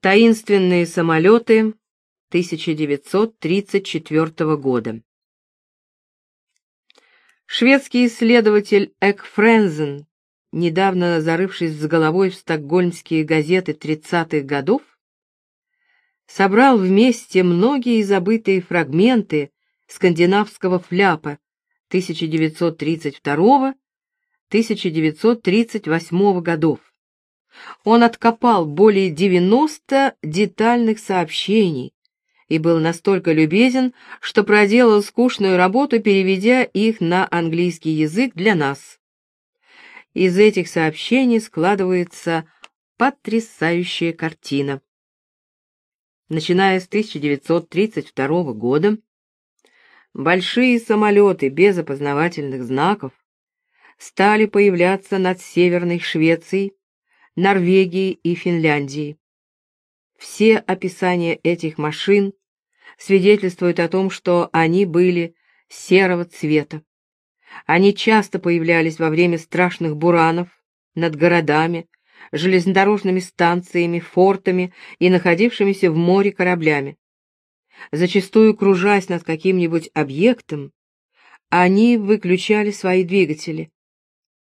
Таинственные самолеты 1934 года. Шведский исследователь Эк Френзен, недавно зарывшись с головой в стокгольмские газеты 30-х годов, собрал вместе многие забытые фрагменты скандинавского фляпа 1932-1938 годов он откопал более 90 детальных сообщений и был настолько любезен, что проделал скучную работу, переведя их на английский язык для нас. Из этих сообщений складывается потрясающая картина. Начиная с 1932 года, большие самолеты без опознавательных знаков стали появляться над Северной Швецией Норвегии и Финляндии. Все описания этих машин свидетельствуют о том, что они были серого цвета. Они часто появлялись во время страшных буранов над городами, железнодорожными станциями, фортами и находившимися в море кораблями. Зачастую, кружась над каким-нибудь объектом, они выключали свои двигатели.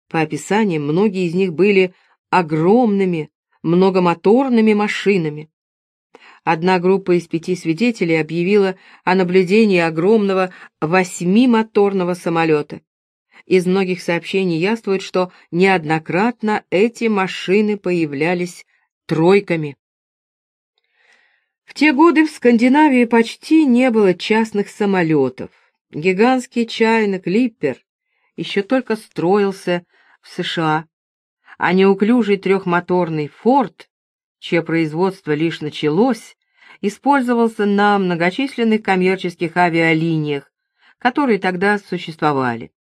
По описаниям, многие из них были огромными многомоторными машинами. Одна группа из пяти свидетелей объявила о наблюдении огромного восьмимоторного самолета. Из многих сообщений яствует, что неоднократно эти машины появлялись тройками. В те годы в Скандинавии почти не было частных самолетов. Гигантский чайник Липпер еще только строился в США а неуклюжий трехмоторный «Форд», чье производство лишь началось, использовался на многочисленных коммерческих авиалиниях, которые тогда существовали.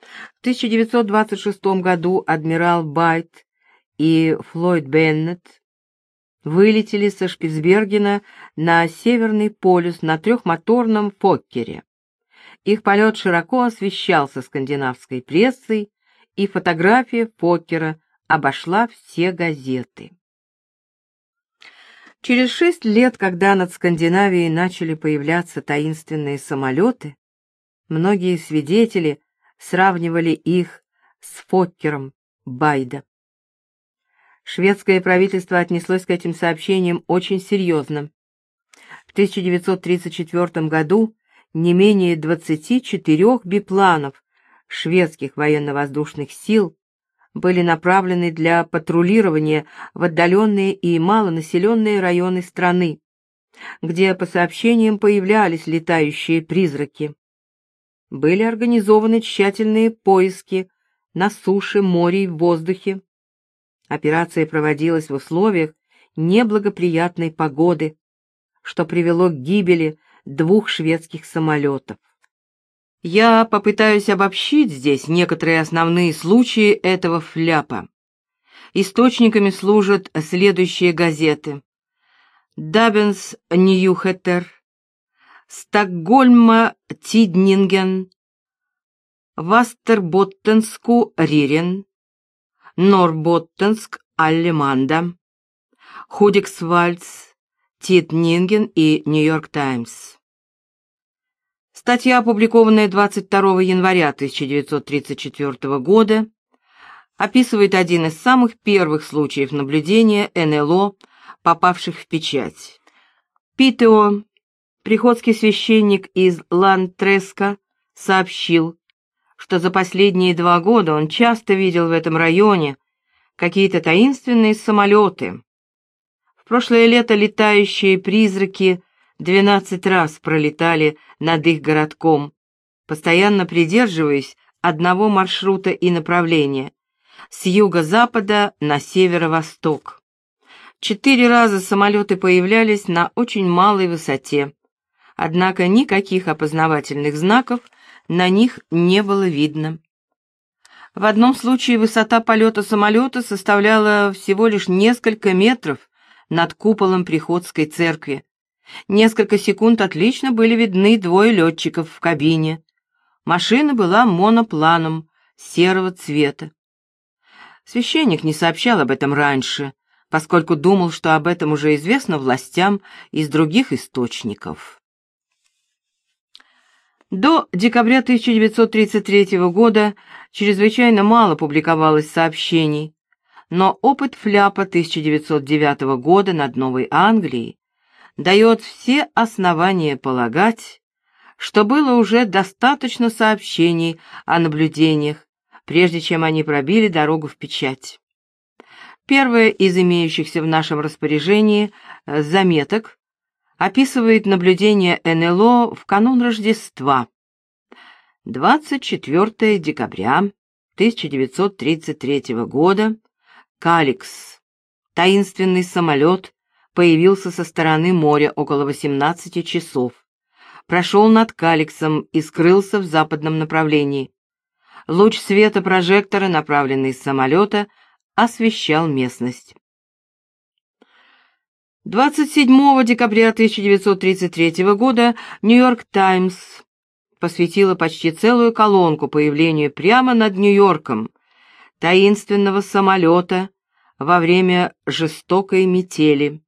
В 1926 году адмирал Байт и Флойд Беннет вылетели со Шпицбергена на Северный полюс на трехмоторном «Фоккере». Их полет широко освещался скандинавской прессой, и фотография Фоккера обошла все газеты. Через шесть лет, когда над Скандинавией начали появляться таинственные самолеты, многие свидетели сравнивали их с Фоккером Байда. Шведское правительство отнеслось к этим сообщениям очень серьезно. В 1934 году не менее 24 бипланов шведских военно-воздушных сил были направлены для патрулирования в отдаленные и малонаселенные районы страны, где, по сообщениям, появлялись летающие призраки. Были организованы тщательные поиски на суше, море и в воздухе. Операция проводилась в условиях неблагоприятной погоды, что привело к гибели двух шведских самолетов. Я попытаюсь обобщить здесь некоторые основные случаи этого фляпа. Источниками служат следующие газеты. Дабенс Ньюхеттер, Стокгольма Тиднинген, Вастерботтенску Рирен, Норботтенск Аллеманда, Худиксвальдс, Тиднинген и Нью-Йорк Таймс. Статья, опубликованная 22 января 1934 года, описывает один из самых первых случаев наблюдения НЛО, попавших в печать. Питео, приходский священник из Лантреска, сообщил, что за последние два года он часто видел в этом районе какие-то таинственные самолеты. В прошлое лето летающие призраки двенадцать раз пролетали над их городком, постоянно придерживаясь одного маршрута и направления с юго-запада на северо-восток. Четыре раза самолеты появлялись на очень малой высоте, однако никаких опознавательных знаков на них не было видно. В одном случае высота полета самолета составляла всего лишь несколько метров над куполом Приходской церкви, Несколько секунд отлично были видны двое летчиков в кабине. Машина была монопланом серого цвета. Священник не сообщал об этом раньше, поскольку думал, что об этом уже известно властям из других источников. До декабря 1933 года чрезвычайно мало публиковалось сообщений, но опыт Фляпа 1909 года над Новой Англией дает все основания полагать, что было уже достаточно сообщений о наблюдениях, прежде чем они пробили дорогу в печать. Первое из имеющихся в нашем распоряжении э, заметок описывает наблюдение НЛО в канун Рождества. 24 декабря 1933 года Каликс, таинственный самолет, появился со стороны моря около 18 часов, прошел над Каликсом и скрылся в западном направлении. Луч света прожектора, направленный с самолета, освещал местность. 27 декабря 1933 года «Нью-Йорк Таймс» посвятила почти целую колонку появлению прямо над Нью-Йорком таинственного самолета во время жестокой метели.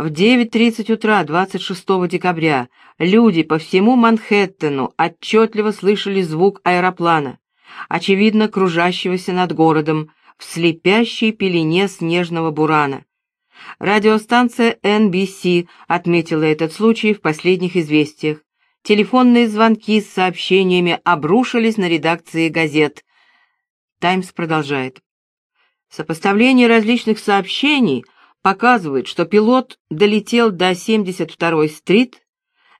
В 9.30 утра 26 декабря люди по всему Манхэттену отчетливо слышали звук аэроплана, очевидно кружащегося над городом в слепящей пелене снежного бурана. Радиостанция NBC отметила этот случай в последних известиях. Телефонные звонки с сообщениями обрушились на редакции газет. «Таймс» продолжает. Сопоставление различных сообщений показывает, что пилот долетел до 72-й стрит,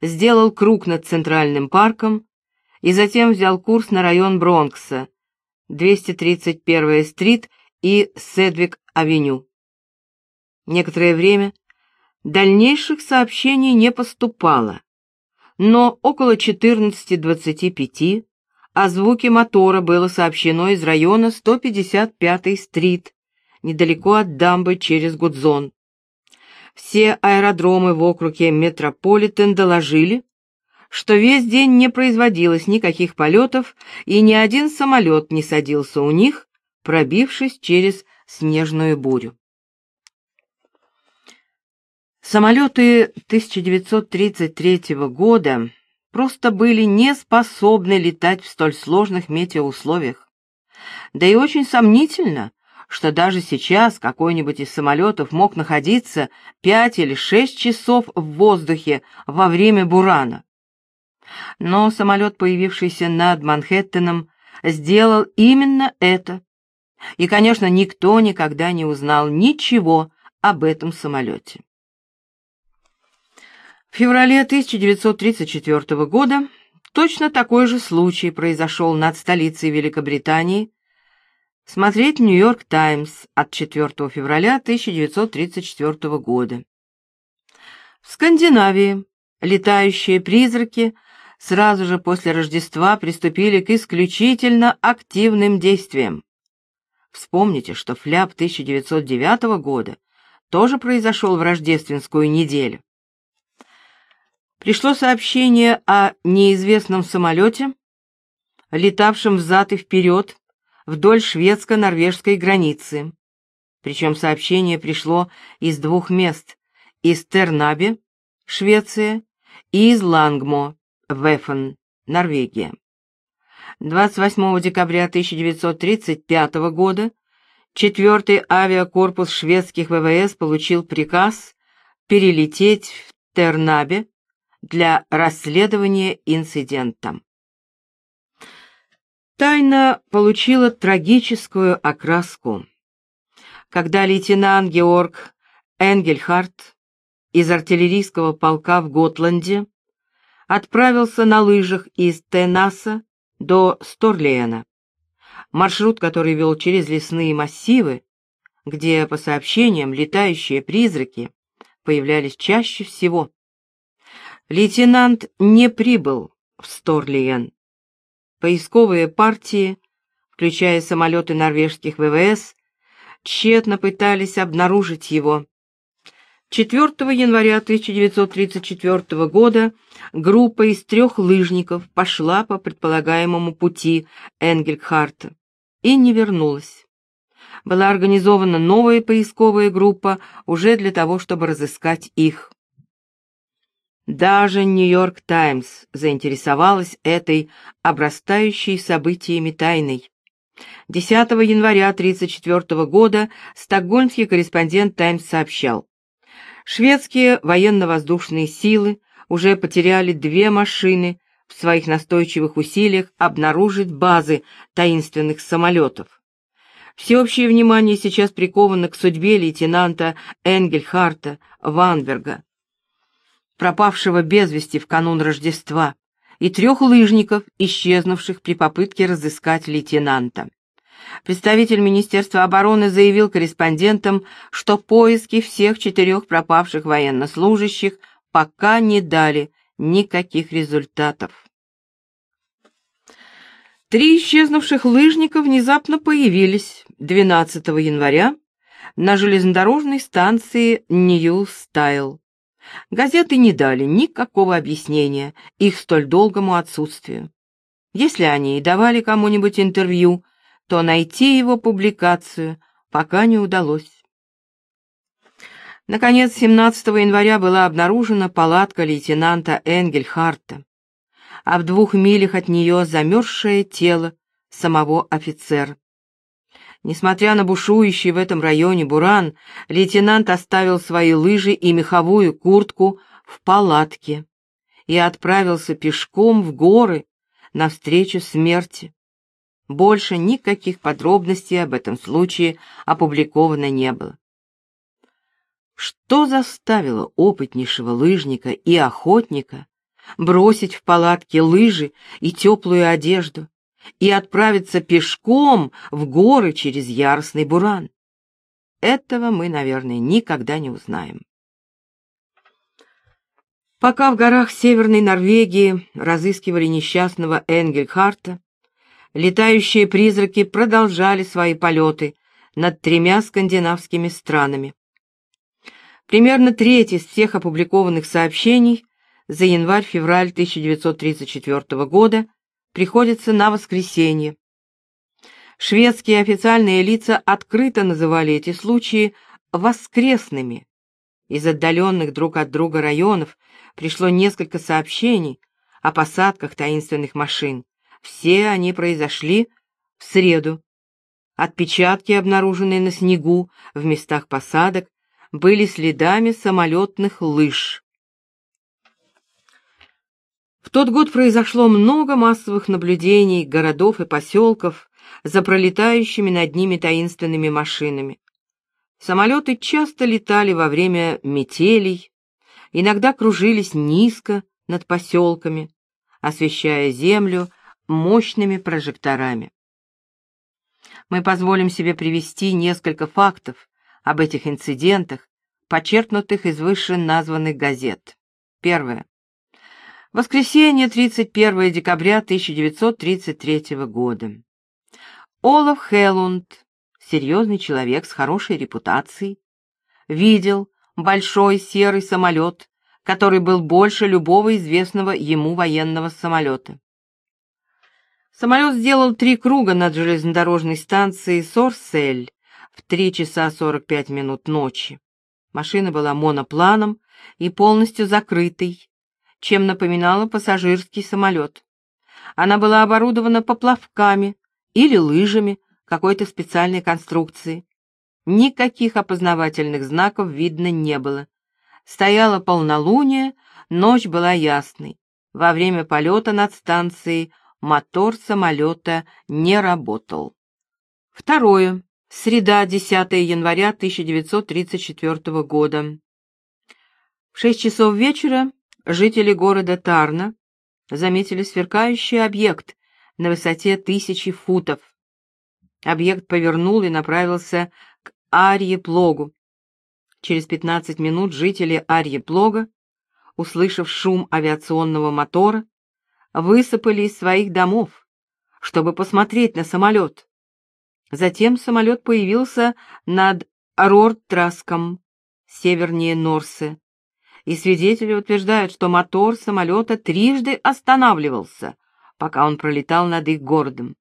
сделал круг над Центральным парком и затем взял курс на район Бронкса, 231-я стрит и Седвик-авеню. Некоторое время дальнейших сообщений не поступало, но около 14.25 о звуке мотора было сообщено из района 155-й стрит, недалеко от дамбы через Гудзон. Все аэродромы в округе Метрополитен доложили, что весь день не производилось никаких полетов и ни один самолет не садился у них, пробившись через снежную бурю. Самолеты 1933 года просто были не способны летать в столь сложных метеоусловиях. Да и очень сомнительно, что даже сейчас какой-нибудь из самолетов мог находиться пять или шесть часов в воздухе во время бурана. Но самолет, появившийся над Манхэттеном, сделал именно это. И, конечно, никто никогда не узнал ничего об этом самолете. В феврале 1934 года точно такой же случай произошел над столицей Великобритании. Смотреть «Нью-Йорк Таймс» от 4 февраля 1934 года. В Скандинавии летающие призраки сразу же после Рождества приступили к исключительно активным действиям. Вспомните, что фляп 1909 года тоже произошел в рождественскую неделю пришло сообщение о неизвестном самолете, летавшем взад и вперед вдоль шведско-норвежской границы. Причем сообщение пришло из двух мест – из Тернаби, Швеция, и из Лангмо, Вефен, Норвегия. 28 декабря 1935 года 4-й авиакорпус шведских ВВС получил приказ перелететь в Тернабе для расследования инцидента. Тайна получила трагическую окраску, когда лейтенант Георг Энгельхарт из артиллерийского полка в Готланде отправился на лыжах из Тенаса до Сторлиена, маршрут, который вел через лесные массивы, где, по сообщениям, летающие призраки появлялись чаще всего. Лейтенант не прибыл в Сторлиен. Поисковые партии, включая самолеты норвежских ВВС, тщетно пытались обнаружить его. 4 января 1934 года группа из трех лыжников пошла по предполагаемому пути Энгельхарта и не вернулась. была организована новая поисковая группа уже для того, чтобы разыскать их. Даже «Нью-Йорк Таймс» заинтересовалась этой обрастающей событиями тайной. 10 января 1934 года стокгольмский корреспондент «Таймс» сообщал, шведские военно-воздушные силы уже потеряли две машины в своих настойчивых усилиях обнаружить базы таинственных самолетов. Всеобщее внимание сейчас приковано к судьбе лейтенанта Энгельхарта Ванберга, пропавшего без вести в канун Рождества, и трех лыжников, исчезнувших при попытке разыскать лейтенанта. Представитель Министерства обороны заявил корреспондентам, что поиски всех четырех пропавших военнослужащих пока не дали никаких результатов. Три исчезнувших лыжника внезапно появились 12 января на железнодорожной станции Нью-Стайл. Газеты не дали никакого объяснения их столь долгому отсутствию. Если они и давали кому-нибудь интервью, то найти его публикацию пока не удалось. Наконец, 17 января была обнаружена палатка лейтенанта Энгельхарта, а в двух милях от нее замерзшее тело самого офицера. Несмотря на бушующий в этом районе буран, лейтенант оставил свои лыжи и меховую куртку в палатке и отправился пешком в горы навстречу смерти. Больше никаких подробностей об этом случае опубликовано не было. Что заставило опытнейшего лыжника и охотника бросить в палатке лыжи и теплую одежду и отправиться пешком в горы через яростный буран? Этого мы, наверное, никогда не узнаем. Пока в горах Северной Норвегии разыскивали несчастного Энгельхарта, летающие призраки продолжали свои полеты над тремя скандинавскими странами. Примерно треть из всех опубликованных сообщений за январь-февраль 1934 года приходится на воскресенье. Шведские официальные лица открыто называли эти случаи «воскресными». Из отдаленных друг от друга районов пришло несколько сообщений о посадках таинственных машин. Все они произошли в среду. Отпечатки, обнаруженные на снегу в местах посадок, были следами самолетных лыж. В тот год произошло много массовых наблюдений городов и поселков за пролетающими над ними таинственными машинами. Самолеты часто летали во время метелей, иногда кружились низко над поселками, освещая землю мощными прожекторами. Мы позволим себе привести несколько фактов, об этих инцидентах, почерпнутых из вышеназванных газет. Первое. Воскресенье, 31 декабря 1933 года. Олаф Хеллунд, серьезный человек с хорошей репутацией, видел большой серый самолет, который был больше любого известного ему военного самолета. Самолет сделал три круга над железнодорожной станцией Сорсель в 3 часа 45 минут ночи. Машина была монопланом и полностью закрытой, чем напоминала пассажирский самолет. Она была оборудована поплавками или лыжами какой-то специальной конструкции. Никаких опознавательных знаков видно не было. Стояло полнолуние, ночь была ясной. Во время полета над станцией мотор самолета не работал. Второе. Среда, 10 января 1934 года. В шесть часов вечера жители города Тарна заметили сверкающий объект на высоте тысячи футов. Объект повернул и направился к Арье-Плогу. Через 15 минут жители Арье-Плога, услышав шум авиационного мотора, высыпали из своих домов, чтобы посмотреть на самолет. Затем самолет появился над Рортраском, севернее Норсы, и свидетели утверждают, что мотор самолета трижды останавливался, пока он пролетал над их городом.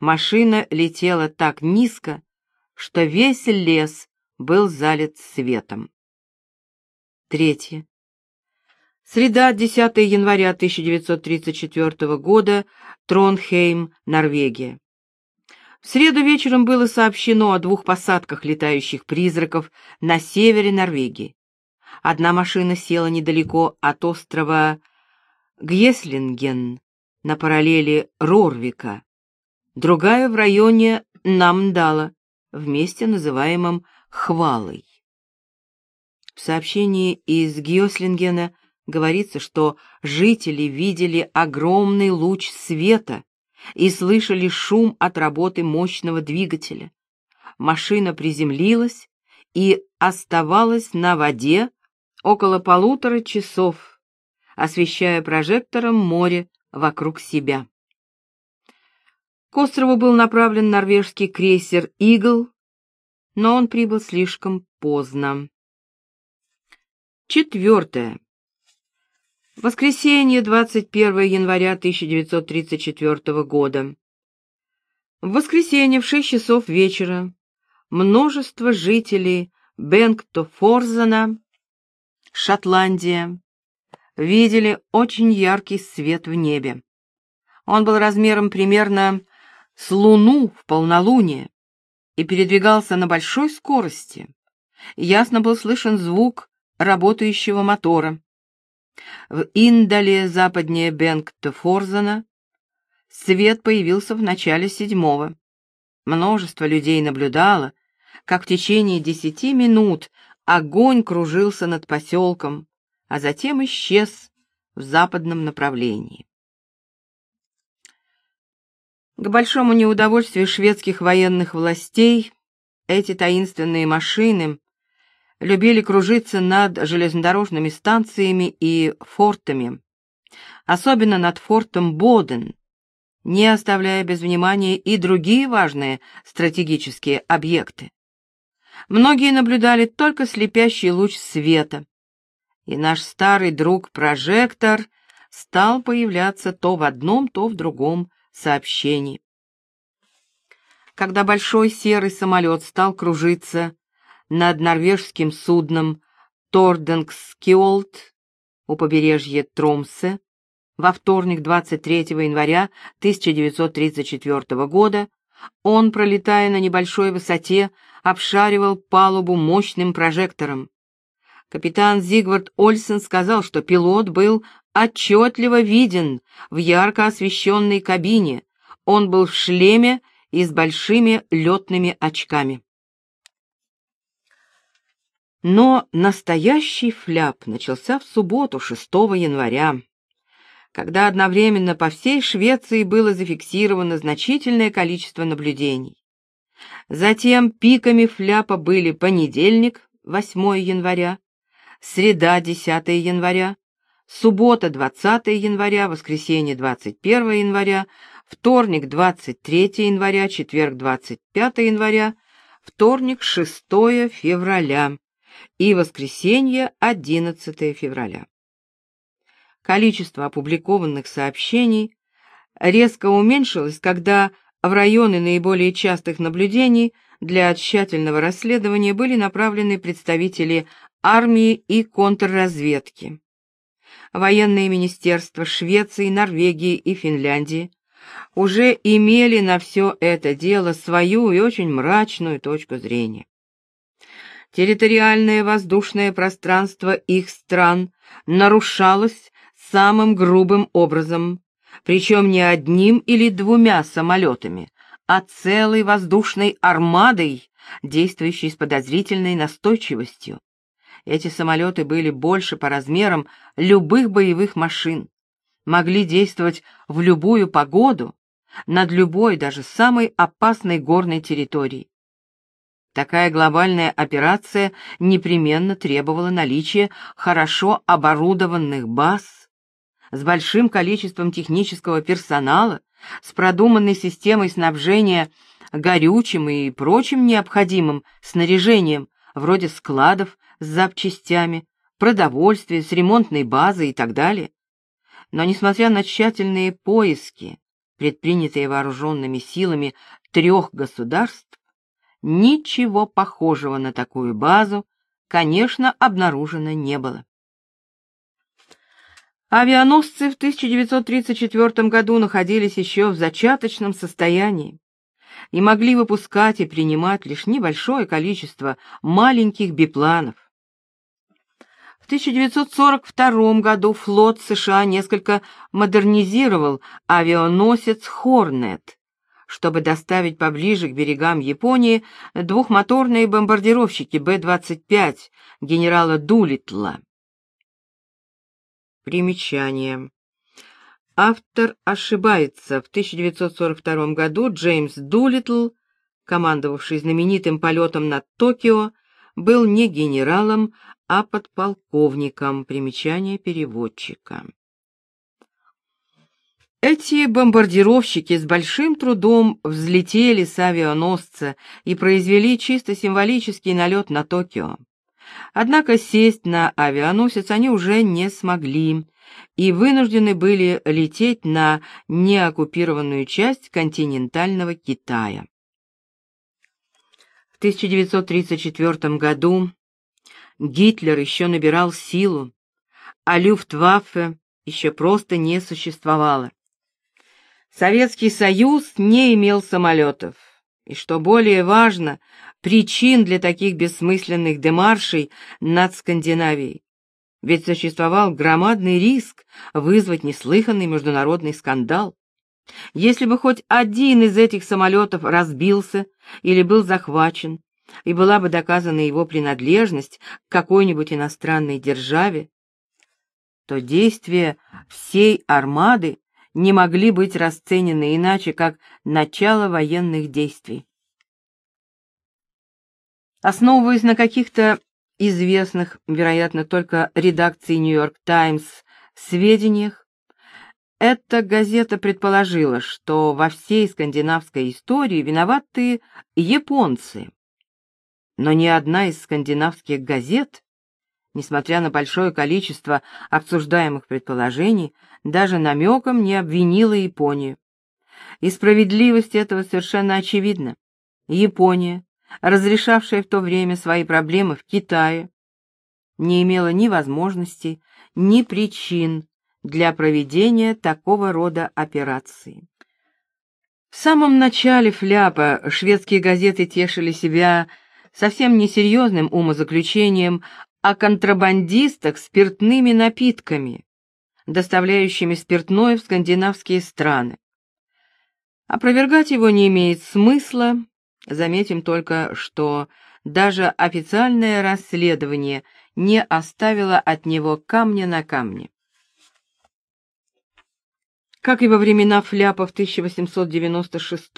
Машина летела так низко, что весь лес был залит светом. Третье. Среда, 10 января 1934 года, Тронхейм, Норвегия. В среду вечером было сообщено о двух посадках летающих призраков на севере Норвегии. Одна машина села недалеко от острова Гьеслинген на параллели Рорвика, другая в районе Намдала, в месте, называемом Хвалой. В сообщении из Гьеслингена говорится, что жители видели огромный луч света и слышали шум от работы мощного двигателя. Машина приземлилась и оставалась на воде около полутора часов, освещая прожектором море вокруг себя. К острову был направлен норвежский крейсер «Игл», но он прибыл слишком поздно. Четвертое. Воскресенье, 21 января 1934 года. В воскресенье в 6 часов вечера множество жителей Бенгтофорзена, Шотландия, видели очень яркий свет в небе. Он был размером примерно с луну в полнолуние и передвигался на большой скорости. Ясно был слышен звук работающего мотора. В Индале западнее Бенгта-Форзена свет появился в начале седьмого. Множество людей наблюдало, как в течение десяти минут огонь кружился над поселком, а затем исчез в западном направлении. К большому неудовольствию шведских военных властей эти таинственные машины любили кружиться над железнодорожными станциями и фортами, особенно над фортом Боден, не оставляя без внимания и другие важные стратегические объекты. Многие наблюдали только слепящий луч света, и наш старый друг-прожектор стал появляться то в одном, то в другом сообщении. Когда большой серый самолет стал кружиться над норвежским судном Торденгскиолт у побережья Тромсе во вторник 23 января 1934 года, он, пролетая на небольшой высоте, обшаривал палубу мощным прожектором. Капитан Зигвард Ольсен сказал, что пилот был отчетливо виден в ярко освещенной кабине. Он был в шлеме и с большими летными очками. Но настоящий фляп начался в субботу, 6 января, когда одновременно по всей Швеции было зафиксировано значительное количество наблюдений. Затем пиками фляпа были понедельник, 8 января, среда, 10 января, суббота, 20 января, воскресенье, 21 января, вторник, 23 января, четверг, 25 января, вторник, 6 февраля и воскресенье, 11 февраля. Количество опубликованных сообщений резко уменьшилось, когда в районы наиболее частых наблюдений для тщательного расследования были направлены представители армии и контрразведки. Военные министерства Швеции, Норвегии и Финляндии уже имели на все это дело свою и очень мрачную точку зрения. Территориальное воздушное пространство их стран нарушалось самым грубым образом, причем не одним или двумя самолетами, а целой воздушной армадой, действующей с подозрительной настойчивостью. Эти самолеты были больше по размерам любых боевых машин, могли действовать в любую погоду, над любой, даже самой опасной горной территорией. Такая глобальная операция непременно требовала наличия хорошо оборудованных баз с большим количеством технического персонала, с продуманной системой снабжения горючим и прочим необходимым снаряжением, вроде складов с запчастями, продовольствия, с ремонтной базой и так далее. Но несмотря на тщательные поиски, предпринятые вооруженными силами трех государств, ничего похожего на такую базу, конечно, обнаружено не было. Авианосцы в 1934 году находились еще в зачаточном состоянии и могли выпускать и принимать лишь небольшое количество маленьких бипланов. В 1942 году флот США несколько модернизировал авианосец «Хорнет», чтобы доставить поближе к берегам Японии двухмоторные бомбардировщики Б-25 генерала Дулитла. Примечание. Автор ошибается. В 1942 году Джеймс Дулитл, командовавший знаменитым полетом над Токио, был не генералом, а подполковником. Примечание переводчика. Эти бомбардировщики с большим трудом взлетели с авианосца и произвели чисто символический налет на Токио. Однако сесть на авианосец они уже не смогли и вынуждены были лететь на неоккупированную часть континентального Китая. В 1934 году Гитлер еще набирал силу, а Люфтваффе еще просто не существовало. Советский Союз не имел самолетов, и, что более важно, причин для таких бессмысленных демаршей над Скандинавией. Ведь существовал громадный риск вызвать неслыханный международный скандал. Если бы хоть один из этих самолетов разбился или был захвачен, и была бы доказана его принадлежность к какой-нибудь иностранной державе, то действия всей армады не могли быть расценены иначе, как начало военных действий. Основываясь на каких-то известных, вероятно, только редакции «Нью-Йорк Таймс» сведениях, эта газета предположила, что во всей скандинавской истории виноваты японцы. Но ни одна из скандинавских газет, несмотря на большое количество обсуждаемых предположений, даже намеком не обвинила Японию. И справедливость этого совершенно очевидна. Япония, разрешавшая в то время свои проблемы в Китае, не имела ни возможностей, ни причин для проведения такого рода операции. В самом начале фляпа шведские газеты тешили себя совсем несерьезным умозаключением о контрабандистах спиртными напитками, доставляющими спиртное в скандинавские страны. Опровергать его не имеет смысла, Заметим только, что даже официальное расследование не оставило от него камня на камне. Как и во времена фляпов 1896,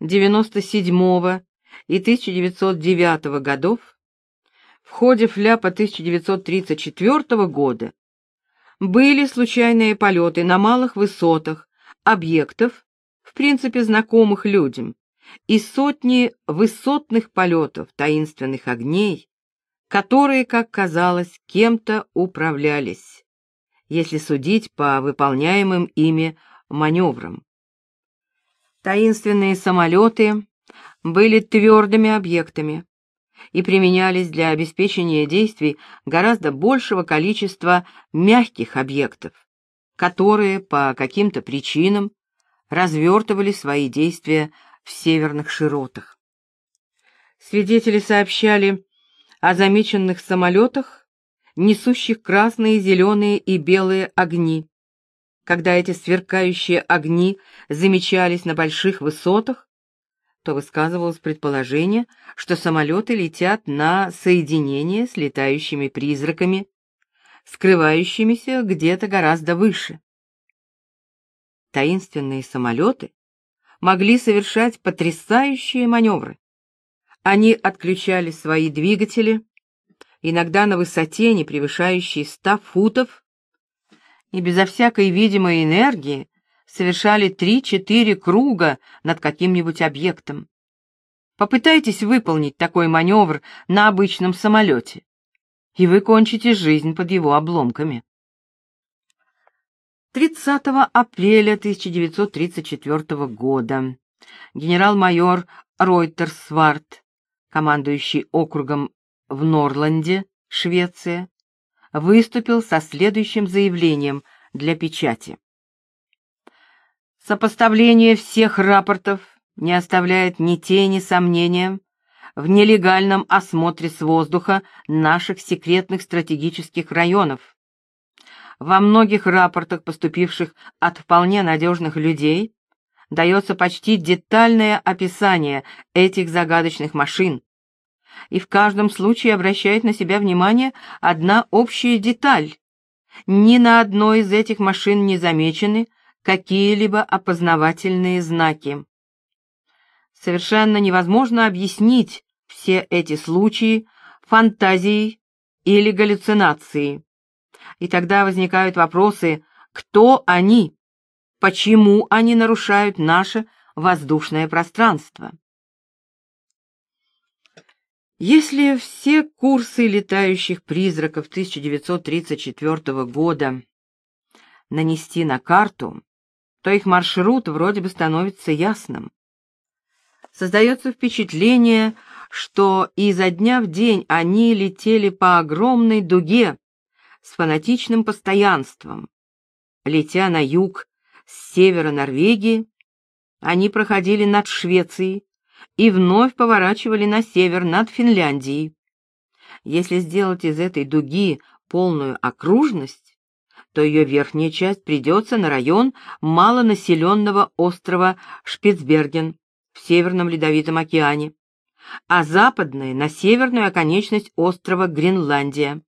97 и 1909 годов, в ходе фляпа 1934 года были случайные полеты на малых высотах объектов, в принципе знакомых людям, и сотни высотных полетов таинственных огней, которые, как казалось, кем-то управлялись, если судить по выполняемым ими маневрам. Таинственные самолеты были твердыми объектами и применялись для обеспечения действий гораздо большего количества мягких объектов, которые по каким-то причинам развертывали свои действия в северных широтах. Свидетели сообщали о замеченных самолетах, несущих красные, зеленые и белые огни. Когда эти сверкающие огни замечались на больших высотах, то высказывалось предположение, что самолеты летят на соединение с летающими призраками, скрывающимися где-то гораздо выше. Таинственные самолеты могли совершать потрясающие маневры. Они отключали свои двигатели, иногда на высоте, не превышающей 100 футов, и безо всякой видимой энергии совершали 3-4 круга над каким-нибудь объектом. Попытайтесь выполнить такой маневр на обычном самолете, и вы кончите жизнь под его обломками. 30 апреля 1934 года генерал-майор Ройтерсвард, командующий округом в Норланде, Швеция, выступил со следующим заявлением для печати. Сопоставление всех рапортов не оставляет ни тени сомнения в нелегальном осмотре с воздуха наших секретных стратегических районов. Во многих рапортах, поступивших от вполне надежных людей, дается почти детальное описание этих загадочных машин, и в каждом случае обращает на себя внимание одна общая деталь. Ни на одной из этих машин не замечены какие-либо опознавательные знаки. Совершенно невозможно объяснить все эти случаи фантазией или галлюцинацией. И тогда возникают вопросы, кто они, почему они нарушают наше воздушное пространство. Если все курсы летающих призраков 1934 года нанести на карту, то их маршрут вроде бы становится ясным. Создается впечатление, что изо дня в день они летели по огромной дуге с фанатичным постоянством. Летя на юг с севера Норвегии, они проходили над Швецией, и вновь поворачивали на север над Финляндией. Если сделать из этой дуги полную окружность, то ее верхняя часть придется на район малонаселенного острова Шпицберген в Северном Ледовитом океане, а западная — на северную оконечность острова Гренландия.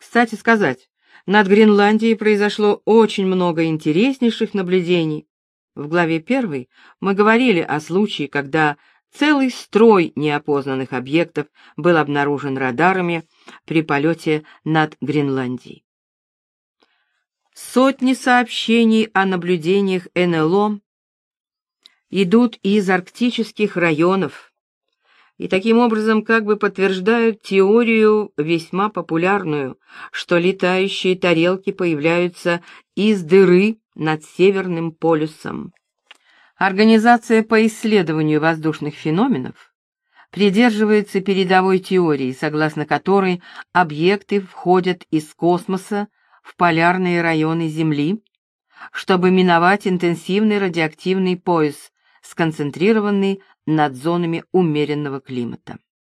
Кстати сказать, над Гренландией произошло очень много интереснейших наблюдений, в главе 1 мы говорили о случае, когда целый строй неопознанных объектов был обнаружен радарами при полете над Гренландией. Сотни сообщений о наблюдениях НЛО идут из арктических районов и таким образом как бы подтверждают теорию весьма популярную, что летающие тарелки появляются из дыры над Северным полюсом. Организация по исследованию воздушных феноменов придерживается передовой теории, согласно которой объекты входят из космоса в полярные районы Земли, чтобы миновать интенсивный радиоактивный пояс, сконцентрированный над зонами умеренного климата.